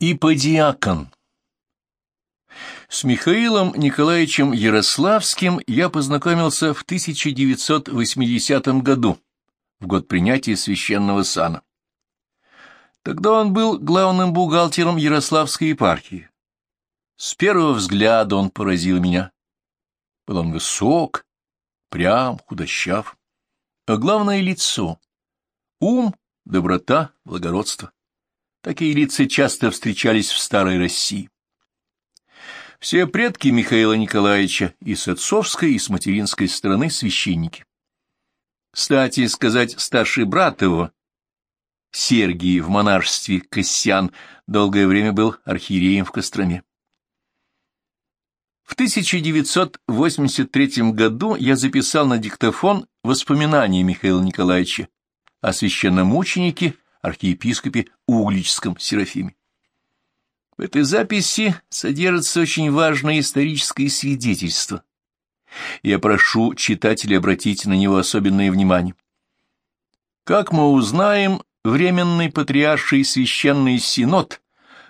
Иподиакон С Михаилом Николаевичем Ярославским я познакомился в 1980 году, в год принятия священного сана. Тогда он был главным бухгалтером Ярославской епархии. С первого взгляда он поразил меня. Был он высок, прям, худощав, а главное — лицо. Ум, доброта, благородство. Такие лица часто встречались в старой России. Все предки Михаила Николаевича и с отцовской, и с материнской стороны священники. Кстати сказать, старший брат его, Сергий в монашестве Кассиан, долгое время был архиереем в Костроме. В 1983 году я записал на диктофон воспоминания Михаила Николаевича о священномученике архиепископе Угличском Серафиме. В этой записи содержится очень важное историческое свидетельство. Я прошу читателя обратить на него особенное внимание. Как мы узнаем, Временный Патриарший Священный Синод,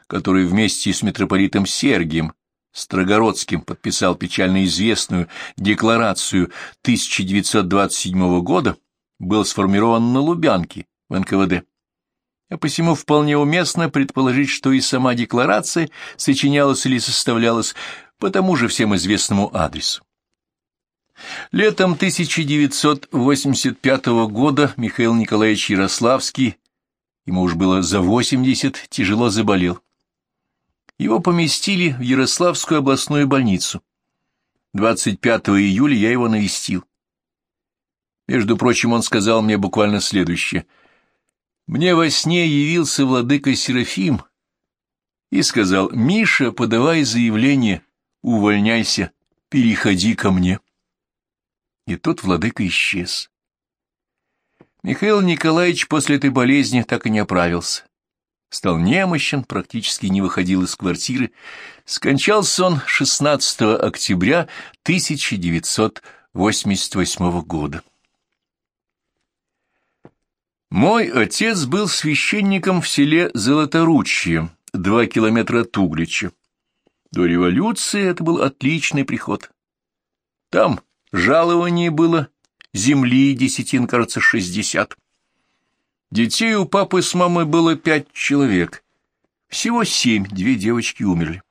который вместе с митрополитом Сергием Строгородским подписал печально известную декларацию 1927 года, был сформирован на Лубянке в НКВД а посему вполне уместно предположить, что и сама декларация сочинялась или составлялась по тому же всем известному адресу. Летом 1985 года Михаил Николаевич Ярославский, ему уж было за 80, тяжело заболел. Его поместили в Ярославскую областную больницу. 25 июля я его навестил. Между прочим, он сказал мне буквально следующее — мне во сне явился владыка Серафим и сказал, «Миша, подавай заявление, увольняйся, переходи ко мне». И тут владыка исчез. Михаил Николаевич после этой болезни так и не оправился. Стал немощен, практически не выходил из квартиры. Скончался он 16 октября 1988 года. Мой отец был священником в селе Золоторучье, два километра от Углича. До революции это был отличный приход. Там жалование было, земли десятин, кажется, шестьдесят. Детей у папы с мамой было пять человек. Всего семь, две девочки умерли.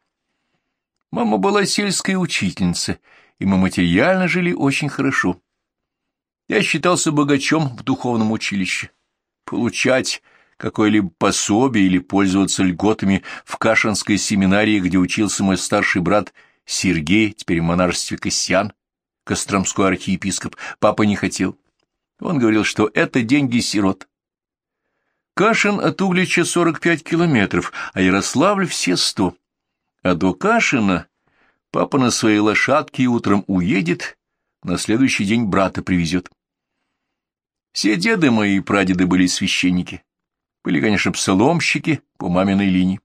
Мама была сельская учительница, и мы материально жили очень хорошо. Я считался богачом в духовном училище получать какое-либо пособие или пользоваться льготами в Кашинской семинарии, где учился мой старший брат Сергей, теперь в монашестве Кассиан, Костромской архиепископ, папа не хотел. Он говорил, что это деньги сирот. Кашин от Углича 45 километров, а Ярославль все сто. А до Кашина папа на своей лошадке утром уедет, на следующий день брата привезет. Все деды мои и прадеды были священники. Были, конечно, псаломщики по маминой линии.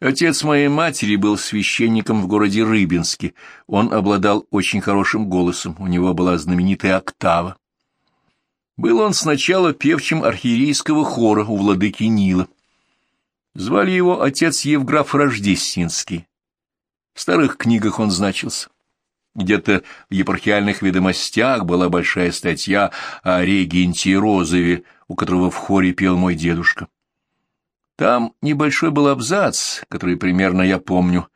Отец моей матери был священником в городе Рыбинске. Он обладал очень хорошим голосом, у него была знаменитая октава. Был он сначала певчим архиерейского хора у владыки Нила. Звали его отец Евграф Рождественский. В старых книгах он значился. Где-то в епархиальных ведомостях была большая статья о регенте Розове, у которого в хоре пел мой дедушка. Там небольшой был абзац, который примерно я помню.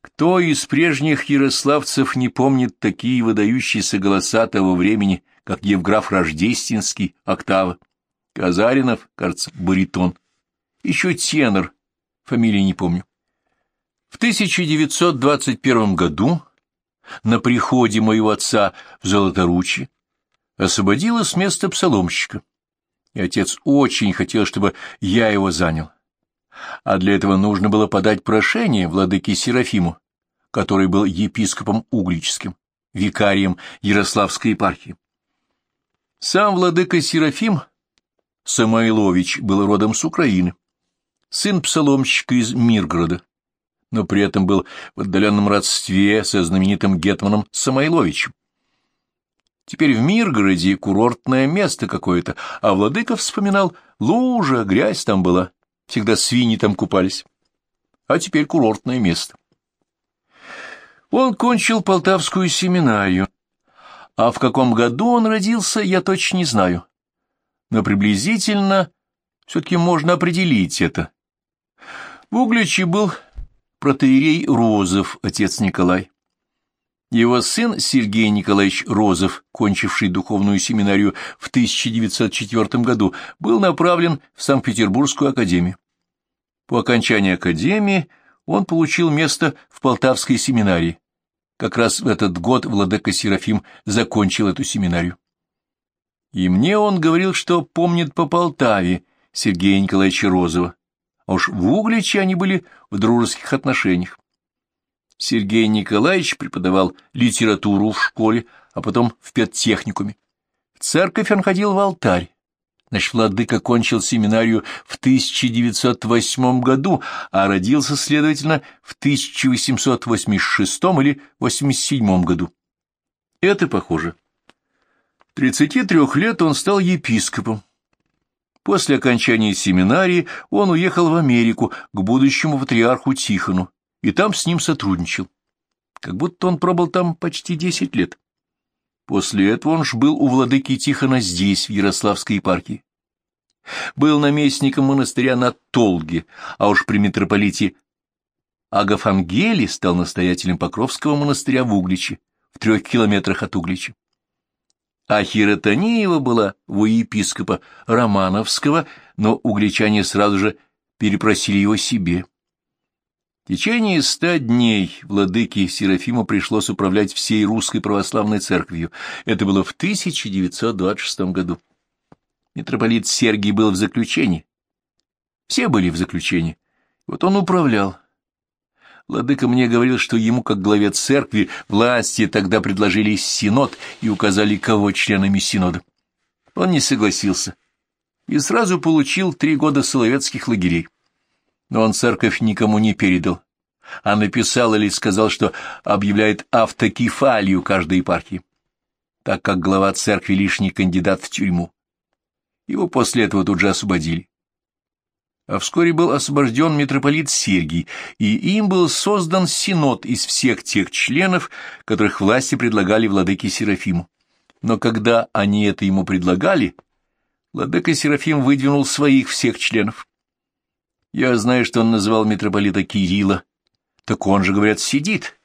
Кто из прежних ярославцев не помнит такие выдающиеся голоса того времени, как Евграф Рождественский, октава, Казаринов, кажется, баритон, еще тенор, фамилии не помню. В 1921 году на приходе моего отца в Золоторучье, освободила с места псаломщика, и отец очень хотел, чтобы я его занял. А для этого нужно было подать прошение владыке Серафиму, который был епископом Углическим, викарием Ярославской епархии. Сам владыка Серафим Самойлович был родом с Украины, сын псаломщика из Миргорода но при этом был в отдаленном родстве со знаменитым гетманом Самойловичем. Теперь в Миргороде курортное место какое-то, а Владыка вспоминал, лужа, грязь там была. Всегда свиньи там купались. А теперь курортное место. Он кончил Полтавскую семинарию. А в каком году он родился, я точно не знаю. Но приблизительно все-таки можно определить это. В Угличе был протеерей Розов, отец Николай. Его сын Сергей Николаевич Розов, кончивший духовную семинарию в 1904 году, был направлен в Санкт-Петербургскую академию. По окончании академии он получил место в Полтавской семинарии. Как раз в этот год владыка Серафим закончил эту семинарию. И мне он говорил, что помнит по Полтаве Сергея Николаевича Розова, а уж в Угличе они были в дружеских отношениях. Сергей Николаевич преподавал литературу в школе, а потом в педтехникуме. В церковь он ходил в алтарь. Значит, владыка кончил семинарию в 1908 году, а родился, следовательно, в 1886 или 87 году. Это похоже. 33 лет он стал епископом. После окончания семинарии он уехал в Америку к будущему патриарху Тихону и там с ним сотрудничал. Как будто он пробыл там почти десять лет. После этого он ж был у владыки Тихона здесь, в Ярославской епархии. Был наместником монастыря на Толге, а уж при митрополите Агафангеле стал настоятелем Покровского монастыря в Угличе, в трех километрах от Углича. А Хиротониева была у епископа Романовского, но угличане сразу же перепросили его себе. В течение ста дней владыке Серафиму пришлось управлять всей русской православной церковью. Это было в 1926 году. Митрополит Сергий был в заключении. Все были в заключении. Вот он управлял. Владыка мне говорил, что ему, как главе церкви, власти тогда предложили синод и указали, кого членами синода. Он не согласился и сразу получил три года соловецких лагерей но он церковь никому не передал, а написал или сказал, что объявляет автокефалию каждой епархии, так как глава церкви лишний кандидат в тюрьму. Его после этого тут же освободили. А вскоре был освобожден митрополит Сергий, и им был создан синод из всех тех членов, которых власти предлагали владыке Серафиму. Но когда они это ему предлагали, владыка Серафим выдвинул своих всех членов. Я знаю, что он называл митрополита Кирилла. Так он же, говорят, сидит.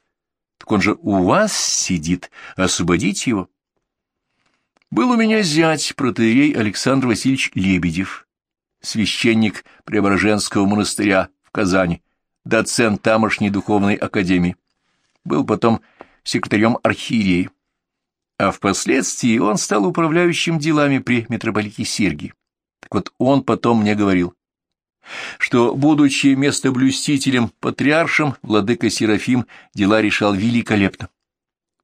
Так он же у вас сидит. Освободите его. Был у меня зять, протеерей Александр Васильевич Лебедев, священник Преображенского монастыря в Казани, доцент тамошней духовной академии. Был потом секретарем архиерея. А впоследствии он стал управляющим делами при митрополите Сергии. Так вот он потом мне говорил, что, будучи местоблюстителем, патриаршем, владыка Серафим дела решал великолепно.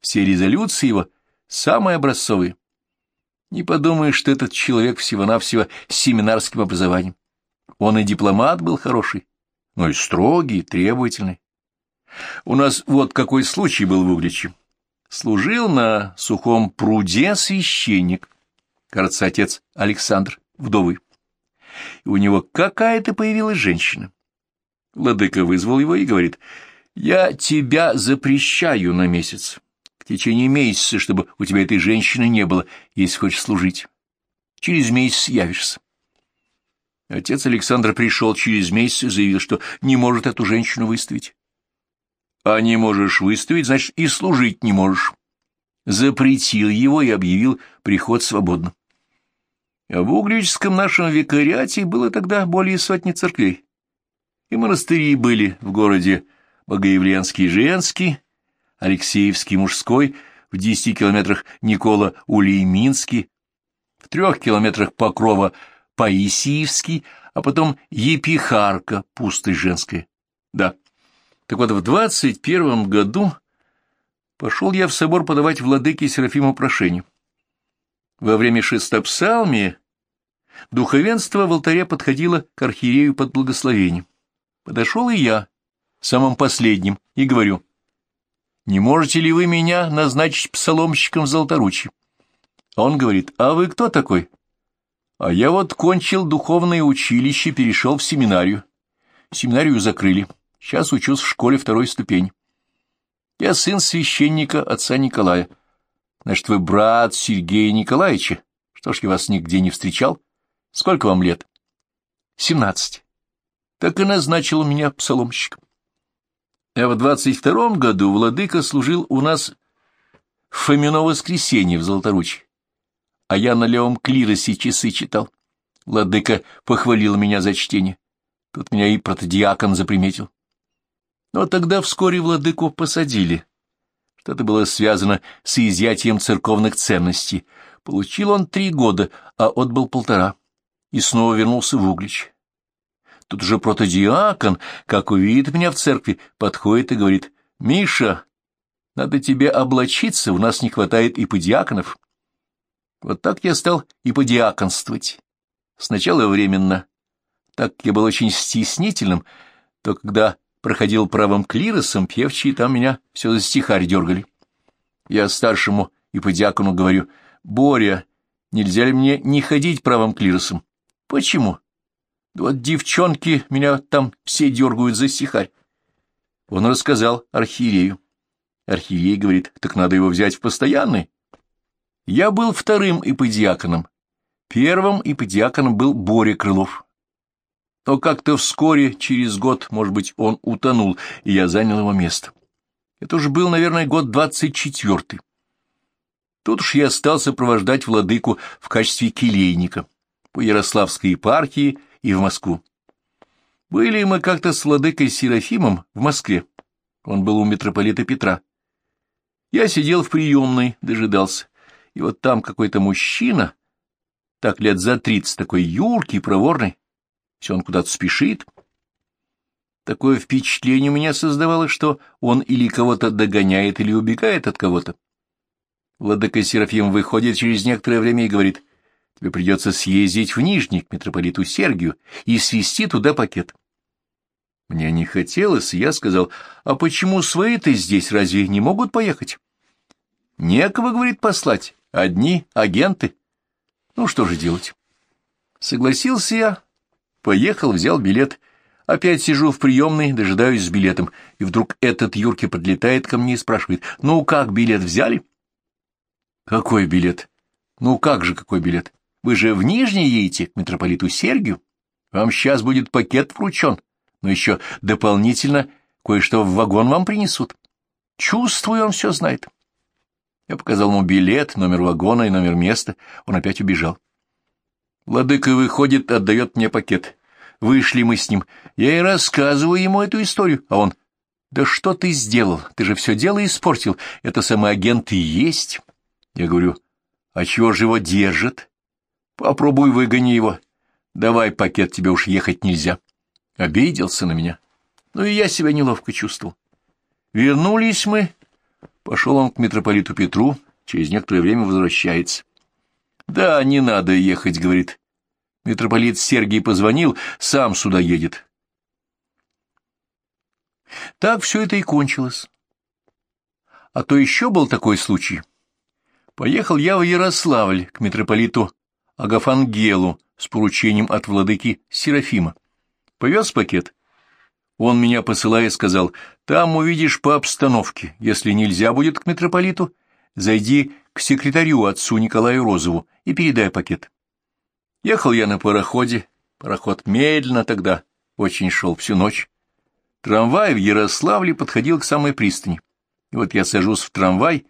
Все резолюции его самые образцовые. Не подумаешь, что этот человек всего-навсего с семинарским образованием. Он и дипломат был хороший, но и строгий, требовательный. У нас вот какой случай был в Угличе. Служил на сухом пруде священник, кажется, отец Александр, вдовый и у него какая-то появилась женщина. Владыка вызвал его и говорит, «Я тебя запрещаю на месяц, течение месяца, чтобы у тебя этой женщины не было, если хочешь служить. Через месяц явишься». Отец Александр пришел через месяц и заявил, что не может эту женщину выставить. А не можешь выставить, значит, и служить не можешь. Запретил его и объявил приход свободным. А в Угличском нашем викариате было тогда более сотни церквей. И монастыри были в городе Богоявленский женский, Алексеевский мужской, в десяти километрах Никола Улейминский, в трех километрах Покрова Паисиевский, а потом Епихарка, пустость женская. Да. Так вот, в двадцать первом году пошел я в собор подавать владыке Серафиму прошение. Во время шестопсалмия духовенство в алтаре подходило к архиерею под благословением. Подошел и я, самым последним, и говорю, «Не можете ли вы меня назначить псаломщиком в Золоторучье?» Он говорит, «А вы кто такой?» А я вот кончил духовное училище, перешел в семинарию. Семинарию закрыли. Сейчас учусь в школе второй ступени. Я сын священника отца Николая. Значит, вы брат Сергея Николаевича? Что ж, я вас нигде не встречал. Сколько вам лет? Семнадцать. Так и назначил меня псаломщиком. А в двадцать втором году владыка служил у нас в Фомино воскресенье в Золоторучье, а я на левом клиросе часы читал. Владыка похвалил меня за чтение. Тут меня и протодиакон заприметил. Но тогда вскоре владыку посадили. Что-то было связано с изъятием церковных ценностей. Получил он три года, а отбыл полтора. И снова вернулся в Углич. Тут же протодиакон, как увидит меня в церкви, подходит и говорит, «Миша, надо тебе облачиться, у нас не хватает иподиаконов». Вот так я стал иподиаконствовать. Сначала временно. Так я был очень стеснительным, то когда проходил правым клиросом, певчие там меня все за стихарь дергали. Я старшему и по диакону говорю, «Боря, нельзя ли мне не ходить правым клиросом?» «Почему?» «Да вот девчонки меня там все дергают за стихарь». Он рассказал архиерею. Архиерей говорит, так надо его взять в постоянный. Я был вторым иподиаконом. Первым иподиаконом был Боря Крылов. Но как-то вскоре, через год, может быть, он утонул, и я занял его место. Это уже был, наверное, год двадцать четвертый. Тут уж я стал сопровождать владыку в качестве келейника по Ярославской епархии и в Москву. Были мы как-то с владыкой Серафимом в Москве. Он был у митрополита Петра. Я сидел в приемной, дожидался. И вот там какой-то мужчина, так лет за тридцать, такой юркий, проворный, все он куда-то спешит. Такое впечатление у меня создавалось, что он или кого-то догоняет, или убегает от кого-то. Владыка Серафим выходит через некоторое время и говорит, тебе придется съездить в Нижний к митрополиту Сергию и свести туда пакет. Мне не хотелось, и я сказал, а почему свои-то здесь разве не могут поехать? Некого, говорит, послать, одни агенты. Ну, что же делать? Согласился я, Поехал, взял билет. Опять сижу в приемной, дожидаюсь с билетом, и вдруг этот Юрки подлетает ко мне и спрашивает, «Ну как, билет взяли?» «Какой билет?» «Ну как же какой билет? Вы же в Нижний едете, к митрополиту Сергию. Вам сейчас будет пакет вручен, но еще дополнительно кое-что в вагон вам принесут. Чувствую, он все знает». Я показал ему билет, номер вагона и номер места. Он опять убежал. Владыка выходит, отдает мне пакет. Вышли мы с ним. Я и рассказываю ему эту историю, а он... «Да что ты сделал? Ты же все дело испортил. Это самый агент и есть». Я говорю, «А чего же его держит? Попробуй выгони его. Давай пакет, тебе уж ехать нельзя». Обиделся на меня. Ну и я себя неловко чувствовал. Вернулись мы. Пошел он к митрополиту Петру, через некоторое время возвращается. «Да, не надо ехать», — говорит. Митрополит Сергий позвонил, сам сюда едет. Так все это и кончилось. А то еще был такой случай. Поехал я в Ярославль к митрополиту Агафангелу с поручением от владыки Серафима. Повез пакет. Он меня посылая сказал, там увидишь по обстановке. Если нельзя будет к митрополиту, зайди к секретарю отцу Николаю Розову и передай пакет. Ехал я на пароходе, пароход медленно тогда, очень шел всю ночь. Трамвай в Ярославле подходил к самой пристани. И вот я сажусь в трамвай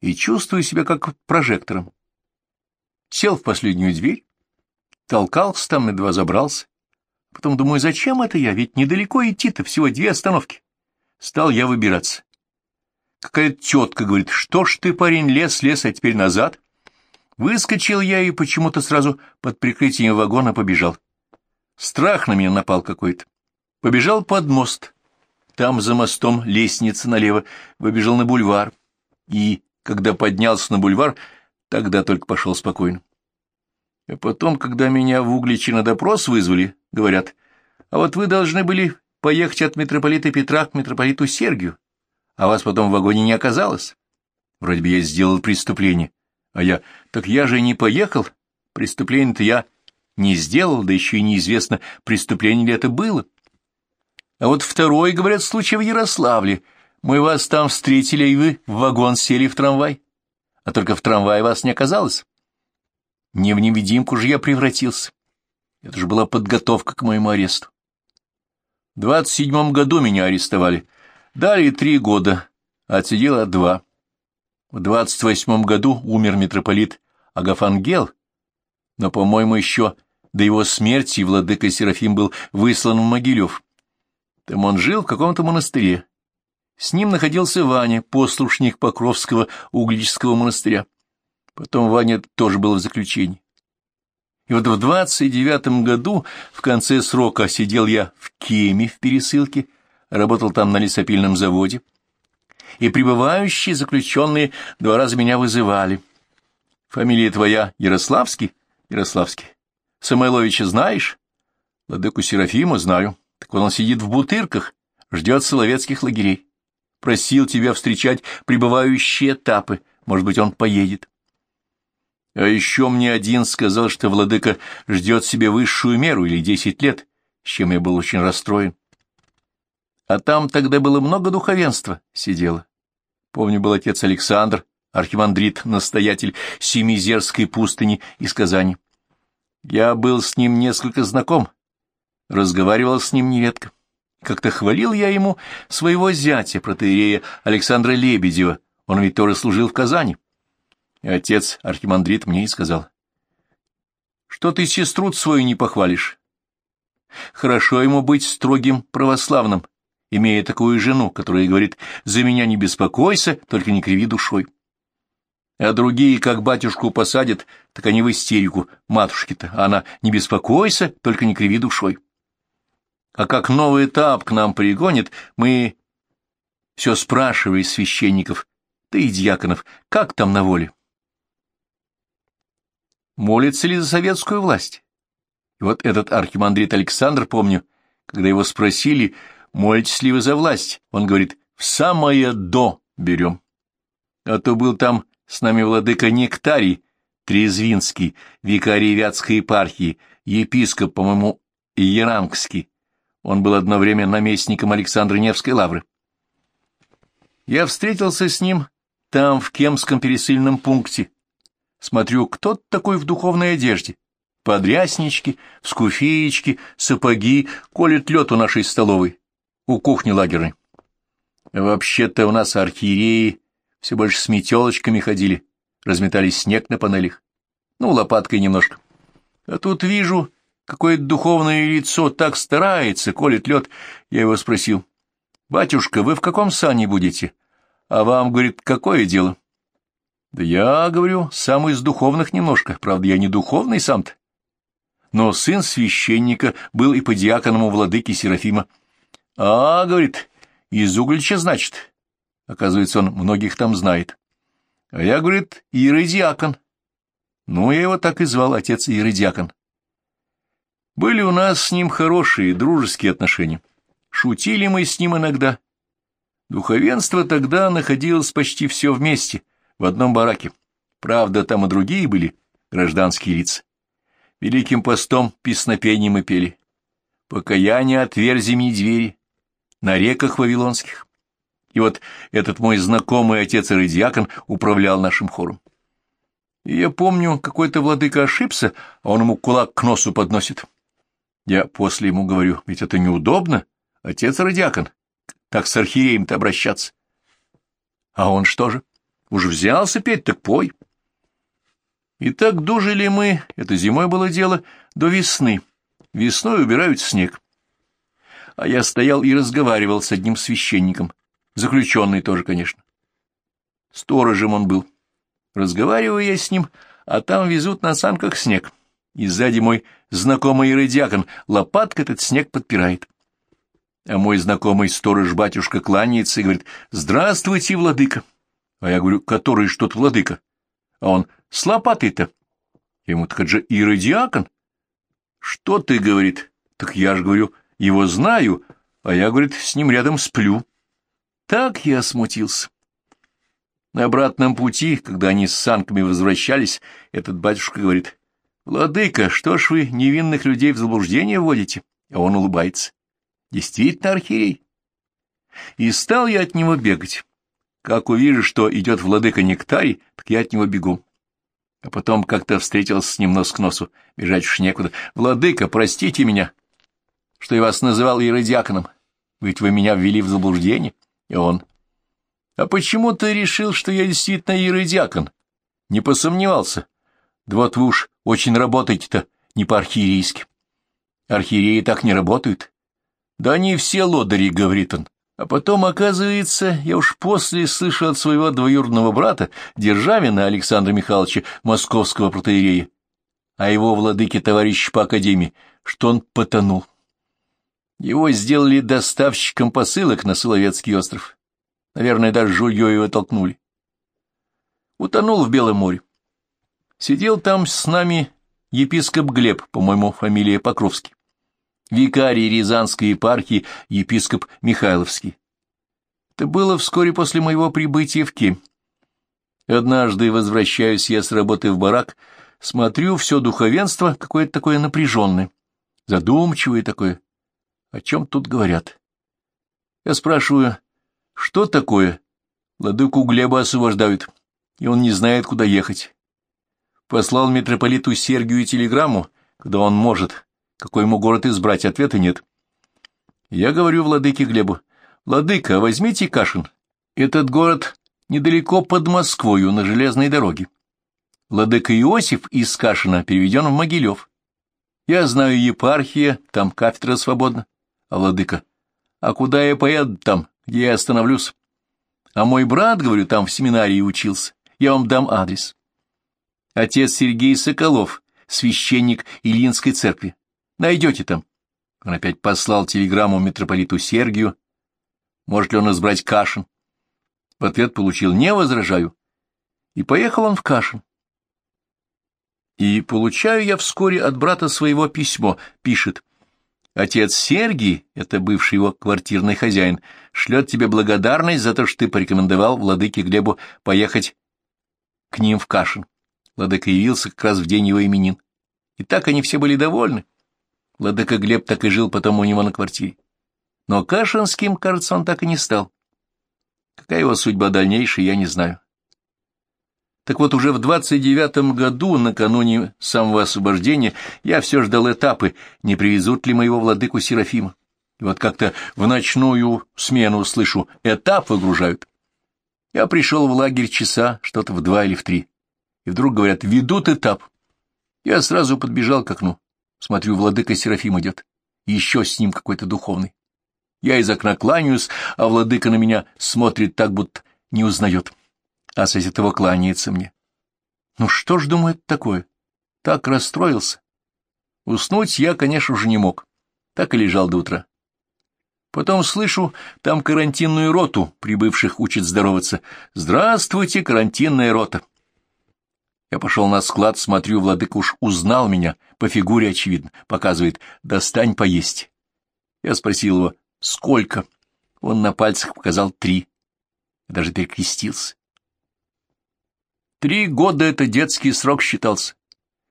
и чувствую себя как прожектором. Сел в последнюю дверь, толкался там, на два забрался. Потом думаю, зачем это я, ведь недалеко идти-то, всего две остановки. Стал я выбираться. Какая-то тетка говорит, что ж ты, парень, лес, лес, а теперь назад. Выскочил я и почему-то сразу под прикрытием вагона побежал. Страх на меня напал какой-то. Побежал под мост. Там за мостом лестница налево. Выбежал на бульвар. И, когда поднялся на бульвар, тогда только пошел спокойно. А потом, когда меня в Угличе на допрос вызвали, говорят, а вот вы должны были поехать от митрополита Петра к митрополиту Сергию а вас потом в вагоне не оказалось. Вроде бы я сделал преступление. А я, так я же не поехал. Преступление-то я не сделал, да еще и неизвестно, преступление ли это было. А вот второй, говорят, случай в Ярославле. Мы вас там встретили, и вы в вагон сели в трамвай. А только в трамвае вас не оказалось. Не в невидимку же я превратился. Это же была подготовка к моему аресту. В двадцать седьмом году меня арестовали. Дали три года, отсидела два. В двадцать восьмом году умер митрополит Агафангел, но, по-моему, еще до его смерти владыка Серафим был выслан в Могилев. Там он жил в каком-то монастыре. С ним находился Ваня, послушник Покровского углического монастыря. Потом Ваня тоже был в заключении. И вот в двадцать девятом году, в конце срока, сидел я в Кеме в пересылке, работал там на лесопильном заводе, и прибывающие заключенные два раза меня вызывали. Фамилия твоя Ярославский? Ярославский. Самойловича знаешь? Ладыку Серафима знаю. Так он сидит в бутырках, ждет соловецких лагерей. Просил тебя встречать прибывающие этапы. Может быть, он поедет. А еще мне один сказал, что владыка ждет себе высшую меру или десять лет, с чем я был очень расстроен. А там тогда было много духовенства сидело. Помню, был отец Александр, архимандрит, настоятель Семизерской пустыни из Казани. Я был с ним несколько знаком, разговаривал с ним нередко. Как-то хвалил я ему своего зятя, протеерея Александра Лебедева, он ведь тоже служил в Казани. И отец архимандрит мне и сказал, что ты сестру свою не похвалишь. Хорошо ему быть строгим православным, имея такую жену, которая говорит «За меня не беспокойся, только не криви душой». А другие, как батюшку посадят, так они в истерику, матушки-то, она «Не беспокойся, только не криви душой». А как новый этап к нам пригонит, мы все спрашиваем священников, да и дьяконов, как там на воле? Молится ли за советскую власть? И вот этот архимандрит Александр, помню, когда его спросили, молитесь ли вы за власть, он говорит, в самое «до» берем. А то был там с нами владыка Нектарий, Трезвинский, викарий Вятской епархии, епископ, по-моему, Ярангский. Он был одно время наместником Александра Невской лавры. Я встретился с ним там, в Кемском пересыльном пункте. Смотрю, кто такой в духовной одежде? Подряснички, скуфеечки, сапоги, колет лед у нашей столовой, у кухни лагерной. Вообще-то у нас архиереи все больше с метелочками ходили, разметали снег на панелях. Ну, лопаткой немножко. А тут вижу, какое-то духовное лицо так старается, колет лед. Я его спросил, «Батюшка, вы в каком сане будете?» А вам, говорит, какое дело? Да я, говорю, сам из духовных немножко, правда, я не духовный сам-то. Но сын священника был и по диаконому владыке Серафима. А, говорит, из Углича, значит. Оказывается, он многих там знает. А я, говорит, иеродиакон. Ну, я его так и звал, отец иеродиакон. Были у нас с ним хорошие, дружеские отношения. Шутили мы с ним иногда. Духовенство тогда находилось почти все вместе, в одном бараке. Правда, там и другие были, гражданские лица. Великим постом песнопением мы пели. Покаяние отверзи мне двери на реках вавилонских. И вот этот мой знакомый отец Иродиакон управлял нашим хором. И я помню, какой-то владыка ошибся, а он ему кулак к носу подносит. Я после ему говорю, ведь это неудобно, отец Радиакон, так с архиереем-то обращаться. А он что же? Уж взялся петь, так пой. И так дожили мы, это зимой было дело, до весны. Весной убирают снег. А я стоял и разговаривал с одним священником, заключенный тоже, конечно. Сторожем он был. Разговариваю я с ним, а там везут на санках снег. И сзади мой знакомый иродиакон лопаткой этот снег подпирает. А мой знакомый сторож-батюшка кланяется и говорит, «Здравствуйте, владыка!» А я говорю, «Который что-то владыка?» А он, «С лопатой-то!» Ему, «Так же иродиакон!» «Что ты?» — говорит. «Так я же, говорю, его знаю, а я, говорит, с ним рядом сплю». Так я смутился. На обратном пути, когда они с санками возвращались, этот батюшка говорит, Владыка, что ж вы невинных людей в заблуждение вводите? А он улыбается. Действительно архиерей. И стал я от него бегать. Как увижу, что идет владыка Нектарий, так я от него бегу. А потом как-то встретился с ним нос к носу, бежать уж некуда. «Владыка, простите меня, что я вас называл иродиаконом, ведь вы меня ввели в заблуждение». И он. «А почему ты решил, что я действительно иродиакон? Не посомневался. Да вот вы уж очень работаете-то не по-архиерейски. Архиереи так не работают. Да они все лодыри, — говорит он. А потом, оказывается, я уж после слышал от своего двоюродного брата, Державина Александра Михайловича, московского протеерея, а его владыке товарищ по академии, что он потонул. Его сделали доставщиком посылок на Соловецкий остров. Наверное, даже жульё его толкнули. Утонул в Белом море. Сидел там с нами епископ Глеб, по-моему, фамилия Покровский викарий Рязанской епархии, епископ Михайловский. Это было вскоре после моего прибытия в Кем. Однажды возвращаюсь я с работы в барак, смотрю, все духовенство какое-то такое напряженное, задумчивое такое. О чем тут говорят? Я спрашиваю, что такое? Ладыку Глеба освобождают, и он не знает, куда ехать. Послал митрополиту Сергию телеграмму, когда он может, какой ему город избрать, ответа нет. Я говорю владыке Глебу, «Владыка, возьмите Кашин. Этот город недалеко под Москвою, на железной дороге. Владыка Иосиф из Кашина переведен в Могилев. Я знаю епархия, там кафедра свободна. А владыка, а куда я поеду там, где я остановлюсь? А мой брат, говорю, там в семинарии учился. Я вам дам адрес. Отец Сергей Соколов, священник Ильинской церкви. Найдете там. Он опять послал телеграмму митрополиту Сергию. Может ли он избрать Кашин? В ответ получил «не возражаю». И поехал он в Кашин. И получаю я вскоре от брата своего письмо. Пишет. Отец Сергий, это бывший его квартирный хозяин, шлет тебе благодарность за то, что ты порекомендовал владыке Глебу поехать к ним в Кашин. Владыка явился как раз в день его именин. И так они все были довольны. Владыка Глеб так и жил потом у него на квартире. Но Кашинским, кажется, он так и не стал. Какая его судьба дальнейшая, я не знаю. Так вот, уже в двадцать девятом году, накануне самого освобождения, я все ждал этапы, не привезут ли моего владыку Серафима. И вот как-то в ночную смену слышу, этап выгружают. Я пришел в лагерь часа, что-то в два или в три. И вдруг говорят, ведут этап. Я сразу подбежал к окну. Смотрю, владыка Серафим идет. Еще с ним какой-то духовный. Я из окна кланяюсь, а владыка на меня смотрит так, будто не узнает. А с этого кланяется мне. Ну что ж, думает такое? Так расстроился. Уснуть я, конечно же, не мог. Так и лежал до утра. Потом слышу, там карантинную роту прибывших учат здороваться. «Здравствуйте, карантинная рота!» Я пошел на склад, смотрю, владыка уж узнал меня, по фигуре очевидно, показывает «достань поесть». Я спросил его «сколько?». Он на пальцах показал три. Даже перекрестился. Три года это детский срок считался.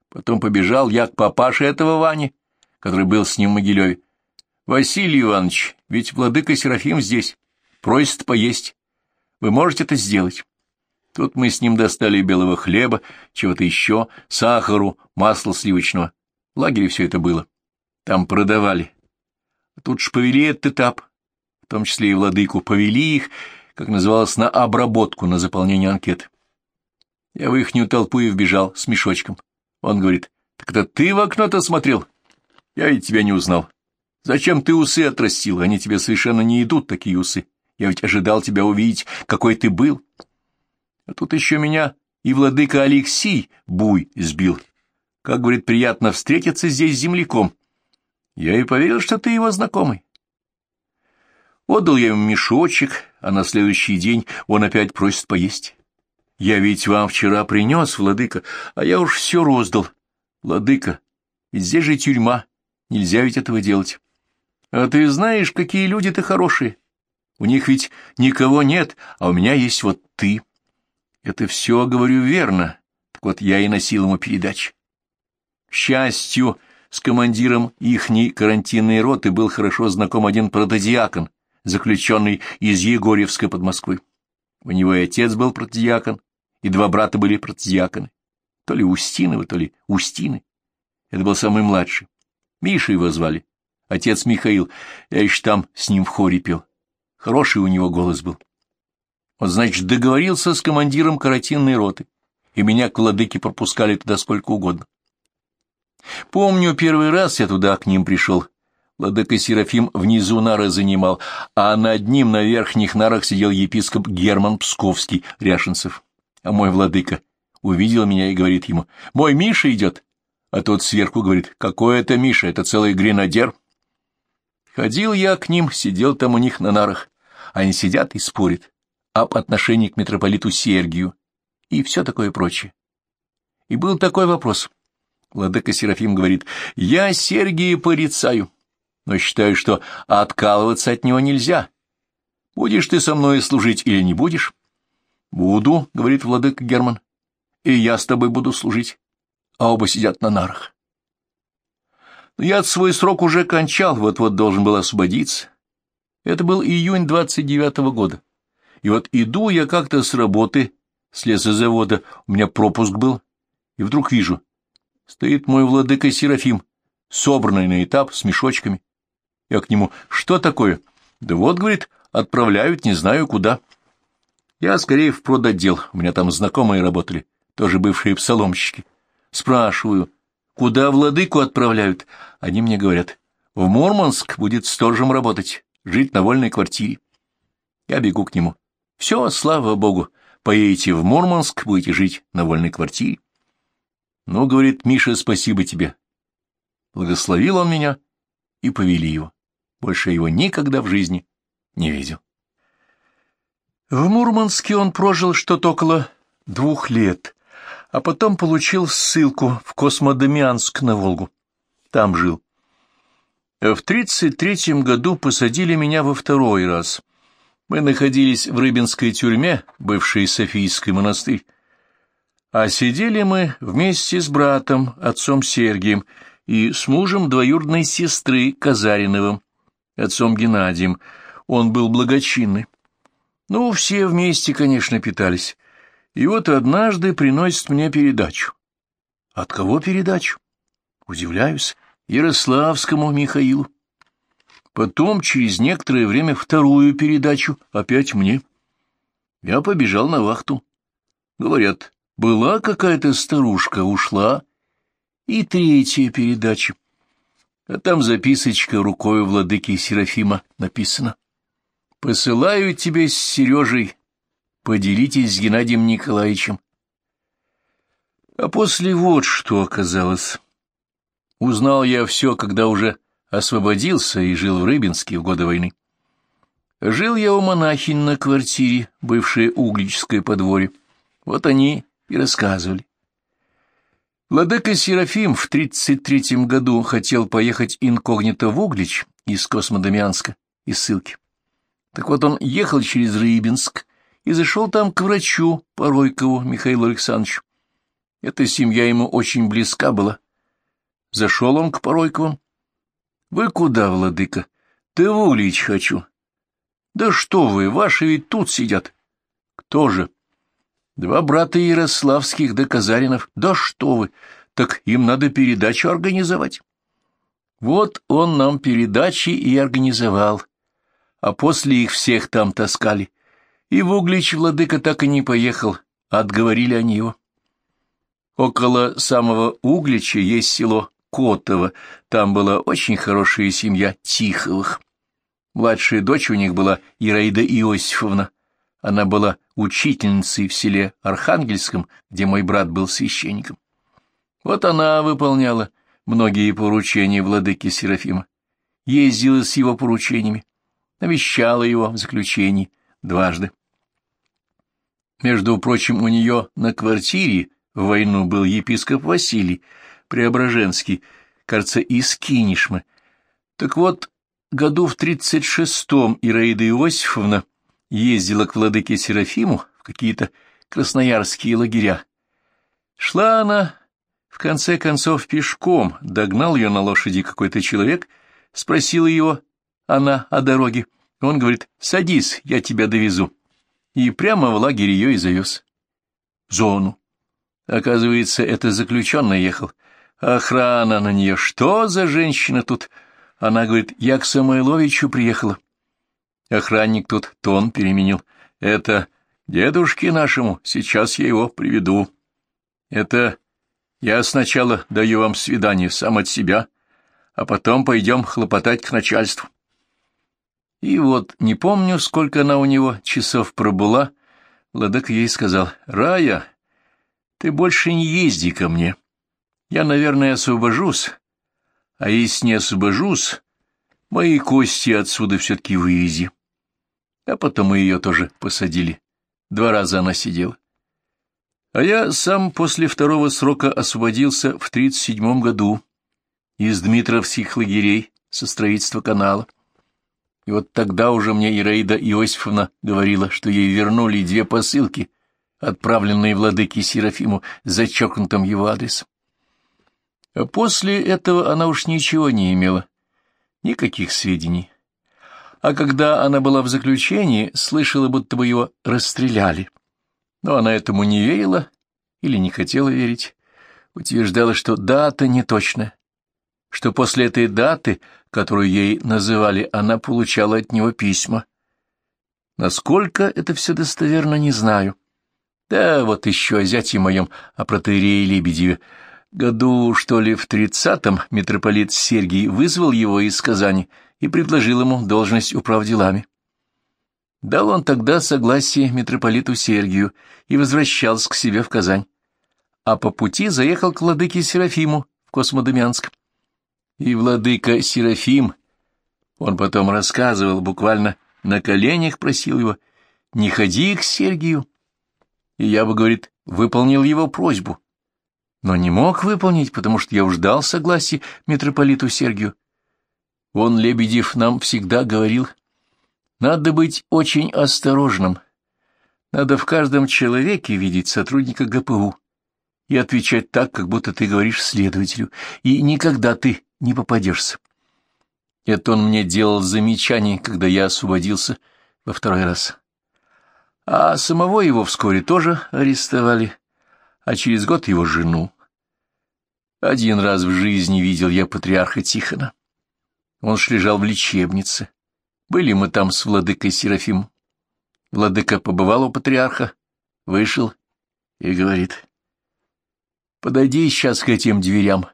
Потом побежал я к папаше этого Вани, который был с ним в Могилеве. «Василий Иванович, ведь владыка Серафим здесь, просит поесть. Вы можете это сделать?» Тут мы с ним достали белого хлеба, чего-то еще, сахару, масла сливочного. В лагере все это было. Там продавали. А тут ж повели этот этап, в том числе и владыку, повели их, как называлось, на обработку, на заполнение анкет. Я в ихнюю толпу и вбежал с мешочком. Он говорит, так это ты в окно-то смотрел? Я ведь тебя не узнал. Зачем ты усы отрастил? Они тебе совершенно не идут, такие усы. Я ведь ожидал тебя увидеть, какой ты был. А тут еще меня и владыка Алексей буй сбил. Как, говорит, приятно встретиться здесь с земляком. Я и поверил, что ты его знакомый. Отдал я ему мешочек, а на следующий день он опять просит поесть. Я ведь вам вчера принес, владыка, а я уж все роздал. Владыка, ведь здесь же тюрьма, нельзя ведь этого делать. А ты знаешь, какие люди-то хорошие. У них ведь никого нет, а у меня есть вот ты. Это все, говорю, верно. Так вот, я и носил ему передачи. К счастью, с командиром ихней карантинной роты был хорошо знаком один протодиакон, заключенный из Егорьевска под Москвой. У него и отец был протодиакон, и два брата были протодиаконы. То ли Устиновы, то ли Устины. Это был самый младший. Миша его звали. Отец Михаил. Я еще там с ним в хоре пел. Хороший у него голос был. Он, значит, договорился с командиром каратинной роты, и меня к владыке пропускали туда сколько угодно. Помню, первый раз я туда к ним пришел. Владыка Серафим внизу нары занимал, а над ним на верхних нарах сидел епископ Герман Псковский, Ряшенцев. А мой владыка увидел меня и говорит ему, «Мой Миша идет». А тот сверху говорит, «Какой это Миша? Это целый гренадер». Ходил я к ним, сидел там у них на нарах. Они сидят и спорят об отношении к митрополиту Сергию и все такое прочее. И был такой вопрос. Владыка Серафим говорит, «Я Сергия порицаю, но считаю, что откалываться от него нельзя. Будешь ты со мной служить или не будешь?» «Буду», — говорит владыка Герман, — «и я с тобой буду служить, а оба сидят на нарах». Но я свой срок уже кончал, вот-вот должен был освободиться. Это был июнь двадцать девятого года. И вот иду я как-то с работы, с лесозавода, у меня пропуск был, и вдруг вижу, стоит мой владыка Серафим, собранный на этап с мешочками. Я к нему, что такое? Да вот, говорит, отправляют, не знаю куда. Я скорее в продотдел, у меня там знакомые работали, тоже бывшие псаломщики. Спрашиваю, куда владыку отправляют? Они мне говорят, в Мурманск будет сторожем работать, жить на вольной квартире. Я бегу к нему. Все, слава богу, поедете в Мурманск, будете жить на вольной квартире. Ну, говорит Миша, спасибо тебе. Благословил он меня и повели его. Больше его никогда в жизни не видел. В Мурманске он прожил что-то около двух лет, а потом получил ссылку в Космодемианск на Волгу. Там жил. В тридцать третьем году посадили меня во второй раз. Мы находились в Рыбинской тюрьме, бывшей Софийский монастырь. А сидели мы вместе с братом, отцом Сергием, и с мужем двоюродной сестры Казариновым, отцом Геннадием. Он был благочинный. Ну, все вместе, конечно, питались. И вот однажды приносит мне передачу. От кого передачу? Удивляюсь. Ярославскому Михаилу. Потом, через некоторое время, вторую передачу опять мне. Я побежал на вахту. Говорят, была какая-то старушка, ушла. И третья передача. А там записочка рукой владыки Серафима написана. Посылаю тебе с Сережей. Поделитесь с Геннадием Николаевичем. А после вот что оказалось. Узнал я все, когда уже освободился и жил в Рыбинске в годы войны. Жил я у монахинь на квартире, бывшее Угличское подворье. Вот они и рассказывали. Владыка Серафим в тридцать третьем году хотел поехать инкогнито в Углич из Космодемьянска, из ссылки. Так вот он ехал через Рыбинск и зашел там к врачу Поройкову Михаилу Александровичу. Эта семья ему очень близка была. Зашел он к Поройковым. — Вы куда, владыка? — Да в Улич хочу. — Да что вы, ваши ведь тут сидят. — Кто же? — Два брата Ярославских да Казаринов. Да что вы, так им надо передачу организовать. Вот он нам передачи и организовал а после их всех там таскали. И в Углич владыка так и не поехал, отговорили они его. Около самого Углича есть село Котово, там была очень хорошая семья Тиховых. Младшая дочь у них была Ираида Иосифовна. Она была учительницей в селе Архангельском, где мой брат был священником. Вот она выполняла многие поручения владыки Серафима, ездила с его поручениями, навещала его в заключении дважды. Между прочим, у нее на квартире в войну был епископ Василий Преображенский, кажется, из Кинишмы. Так вот, году в тридцать шестом Ираида Иосифовна ездила к владыке Серафиму в какие-то красноярские лагеря. Шла она В конце концов, пешком догнал ее на лошади какой-то человек, спросил его она о дороге. Он говорит, садись, я тебя довезу. И прямо в лагерь ее и завез. Зону. Оказывается, это заключенный ехал. Охрана на нее. Что за женщина тут? Она говорит, я к Самойловичу приехала. Охранник тут тон переменил. Это дедушке нашему, сейчас я его приведу. Это я сначала даю вам свидание сам от себя, а потом пойдем хлопотать к начальству. И вот, не помню, сколько она у него часов пробыла, Владыка ей сказал, «Рая, ты больше не езди ко мне. Я, наверное, освобожусь, а если не освобожусь, мои кости отсюда все-таки вывези». А потом и ее тоже посадили. Два раза она сидела. А я сам после второго срока освободился в тридцать седьмом году из Дмитровских лагерей со строительства канала. И вот тогда уже мне Ираида Иосифовна говорила, что ей вернули две посылки, отправленные владыке Серафиму зачеркнутым его адресом. А после этого она уж ничего не имела, никаких сведений. А когда она была в заключении, слышала, будто бы его расстреляли. Но она этому не верила или не хотела верить. Утверждала, что дата неточная, что после этой даты, которую ей называли, она получала от него письма. Насколько это все достоверно, не знаю. Да, вот еще о зяте моем, о протеерее Лебедеве. Году, что ли, в тридцатом митрополит Сергий вызвал его из Казани и предложил ему должность управделами. Дал он тогда согласие митрополиту Сергию и возвращался к себе в Казань. А по пути заехал к владыке Серафиму в Космодемьянск. И владыка Серафим, он потом рассказывал, буквально на коленях просил его, не ходи к Сергию. И я бы, говорит, выполнил его просьбу. Но не мог выполнить, потому что я уж дал согласие митрополиту Сергию. Он, Лебедев, нам всегда говорил, надо быть очень осторожным. Надо в каждом человеке видеть сотрудника ГПУ и отвечать так, как будто ты говоришь следователю, и никогда ты не попадешься. Это он мне делал замечание, когда я освободился во второй раз. А самого его вскоре тоже арестовали, а через год его жену. Один раз в жизни видел я патриарха Тихона. Он ж лежал в лечебнице. Были мы там с владыкой Серафим. Владыка побывал у патриарха, вышел и говорит, «Подойди сейчас к этим дверям,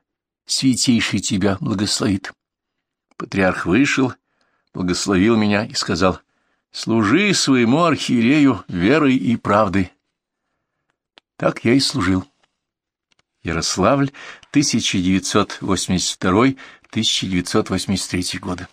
святейший тебя благословит». Патриарх вышел, благословил меня и сказал, «Служи своему архиерею верой и правдой». Так я и служил. Ярославль, 1982-1983 годы.